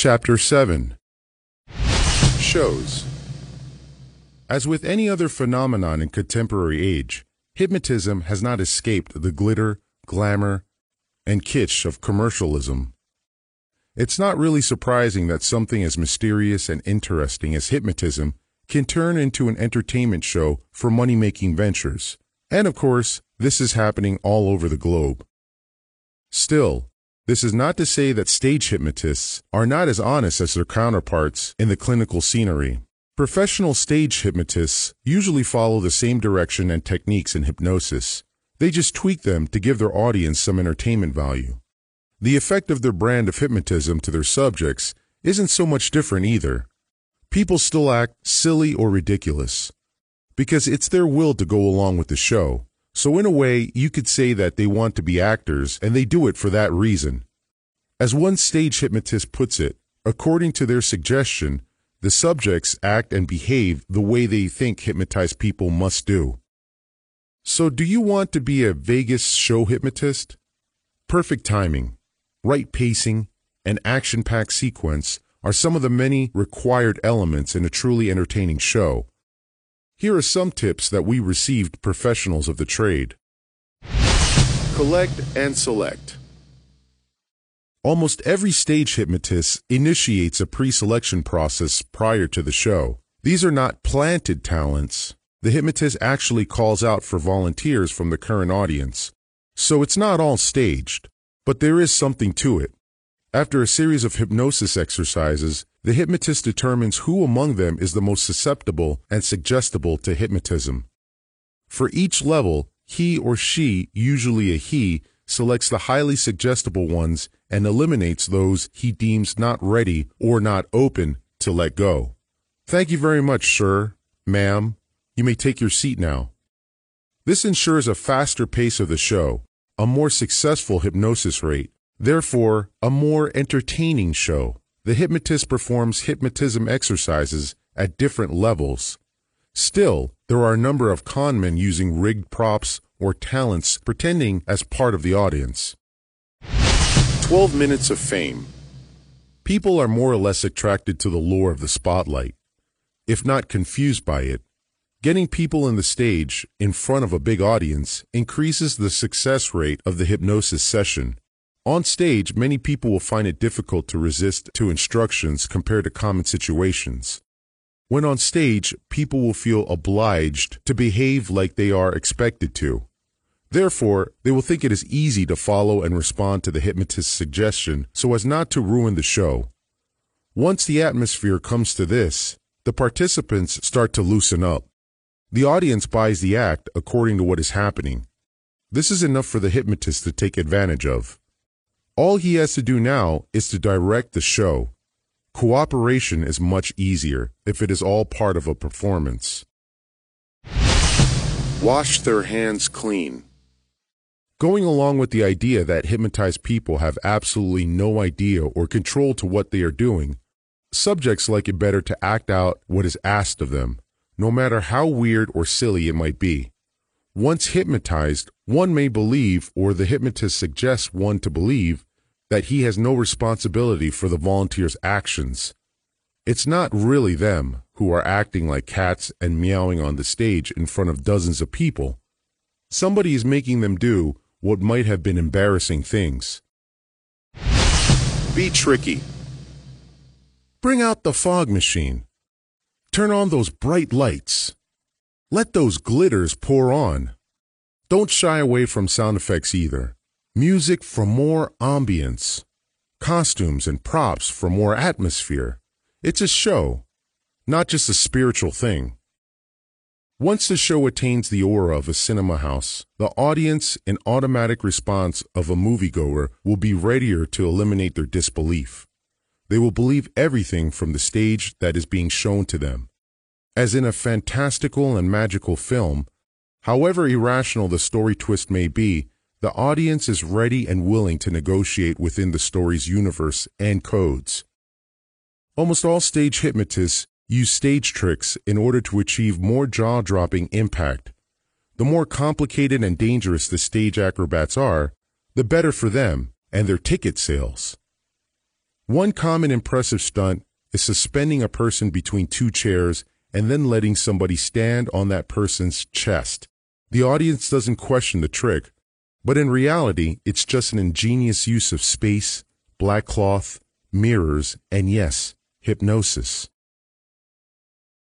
Chapter 7 Shows As with any other phenomenon in contemporary age, hypnotism has not escaped the glitter, glamour, and kitsch of commercialism. It's not really surprising that something as mysterious and interesting as hypnotism can turn into an entertainment show for money making ventures. And of course, this is happening all over the globe. Still, this is not to say that stage hypnotists are not as honest as their counterparts in the clinical scenery. Professional stage hypnotists usually follow the same direction and techniques in hypnosis. They just tweak them to give their audience some entertainment value. The effect of their brand of hypnotism to their subjects isn't so much different either. People still act silly or ridiculous because it's their will to go along with the show. So, in a way, you could say that they want to be actors and they do it for that reason. As one stage hypnotist puts it, according to their suggestion, the subjects act and behave the way they think hypnotized people must do. So, do you want to be a Vegas show hypnotist? Perfect timing, right pacing, and action packed sequence are some of the many required elements in a truly entertaining show. Here are some tips that we received professionals of the trade. Collect and select. Almost every stage hypnotist initiates a pre selection process prior to the show. These are not planted talents. The hypnotist actually calls out for volunteers from the current audience. So it's not all staged, but there is something to it. After a series of hypnosis exercises, the hypnotist determines who among them is the most susceptible and suggestible to hypnotism. For each level, he or she, usually a he, selects the highly suggestible ones and eliminates those he deems not ready or not open to let go. Thank you very much, sir, ma'am. You may take your seat now. This ensures a faster pace of the show, a more successful hypnosis rate, therefore, a more entertaining show. The hypnotist performs hypnotism exercises at different levels. Still, there are a number of conmen using rigged props or talents pretending as part of the audience. 12 minutes of fame. People are more or less attracted to the lure of the spotlight, if not confused by it. Getting people in the stage in front of a big audience increases the success rate of the hypnosis session. On stage, many people will find it difficult to resist to instructions compared to common situations. When on stage, people will feel obliged to behave like they are expected to. Therefore, they will think it is easy to follow and respond to the hypnotist's suggestion so as not to ruin the show. Once the atmosphere comes to this, the participants start to loosen up. The audience buys the act according to what is happening. This is enough for the hypnotist to take advantage of. All he has to do now is to direct the show. Cooperation is much easier if it is all part of a performance. Wash their hands clean. Going along with the idea that hypnotized people have absolutely no idea or control to what they are doing, subjects like it better to act out what is asked of them, no matter how weird or silly it might be. Once hypnotized, one may believe, or the hypnotist suggests one to believe, that he has no responsibility for the volunteer's actions. It's not really them who are acting like cats and meowing on the stage in front of dozens of people. Somebody is making them do what might have been embarrassing things. Be tricky. Bring out the fog machine. Turn on those bright lights. Let those glitters pour on. Don't shy away from sound effects either. Music for more ambience. Costumes and props for more atmosphere. It's a show, not just a spiritual thing. Once the show attains the aura of a cinema house, the audience, in automatic response of a moviegoer, will be readier to eliminate their disbelief. They will believe everything from the stage that is being shown to them. As in a fantastical and magical film, however irrational the story twist may be, the audience is ready and willing to negotiate within the story's universe and codes. Almost all stage hypnotists use stage tricks in order to achieve more jaw dropping impact. The more complicated and dangerous the stage acrobats are, the better for them and their ticket sales. One common impressive stunt is suspending a person between two chairs and then letting somebody stand on that person's chest. The audience doesn't question the trick, but in reality, it's just an ingenious use of space, black cloth, mirrors, and yes, hypnosis.